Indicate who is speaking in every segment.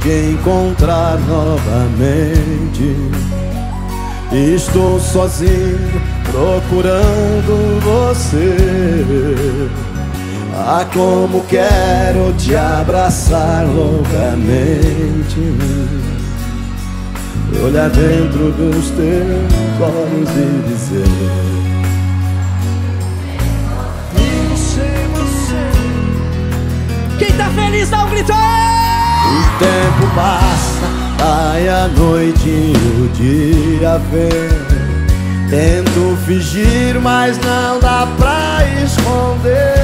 Speaker 1: te encontrar novamente. Estou sozinho procurando você. Ah, como quero te abraçar loucamente. Olhar dentro dos teus olhos e dizer.
Speaker 2: Grito!
Speaker 1: O tempo passa, vai a noite e o dia vem. Tento fingir, mas não dá pra esconder.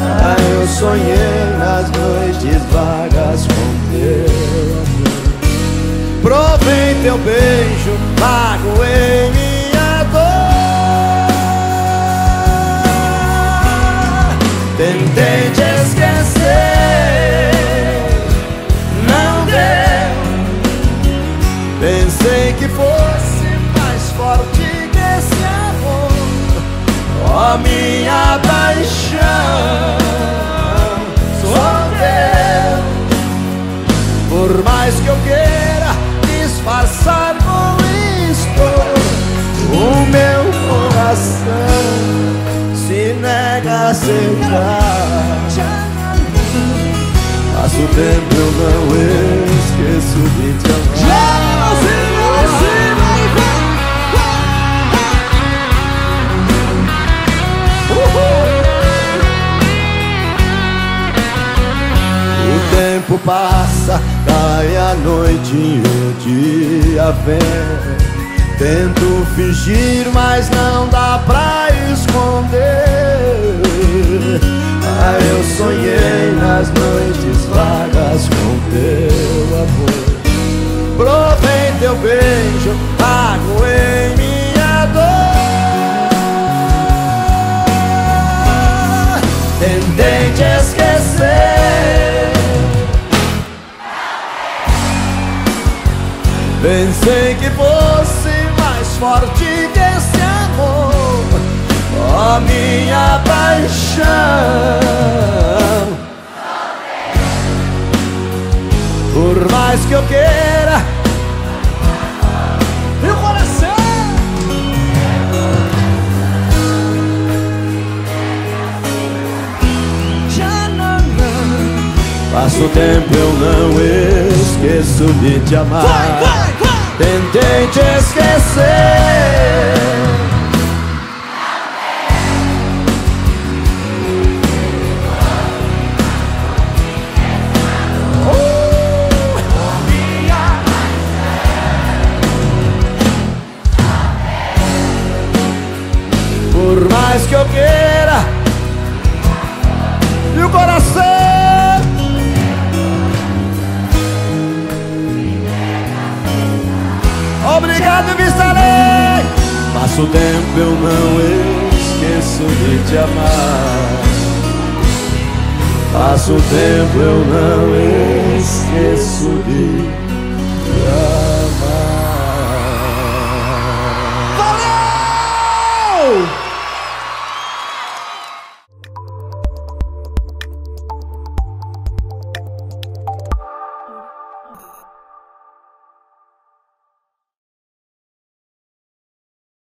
Speaker 1: Ah, eu sonhei nas noites vagas com teu. Provei teu beijo, magoei minha dor. Tentei te esquecer, Pensei que fosse mais forte que esse amor. Ó minha paixão, sou teu. Por mais que eu queira disfarçar com isto, o meu coração se nega a aceitar. Passo o tempo eu não esqueço de te amar. Passa, cai a noite e o dia vem. Tento fingir, mas não dá pra esconder. Ah, eu sonhei nas noites vagas com teu amor. Provei teu beijo, magoei minha dor. Tentei te esquecer. Pensei que fosse mais forte que esse amor, ó minha paixão. Por mais que eu queira,
Speaker 2: Meu coração! Já não, não.
Speaker 1: passo o tempo eu não esqueço de te amar.
Speaker 2: Vai, vai!
Speaker 1: Tentei te esquecer. Por mais que eu queira, Passo o tempo eu não esqueço de te amar. Passo o tempo eu não esqueço de te amar. Valeu!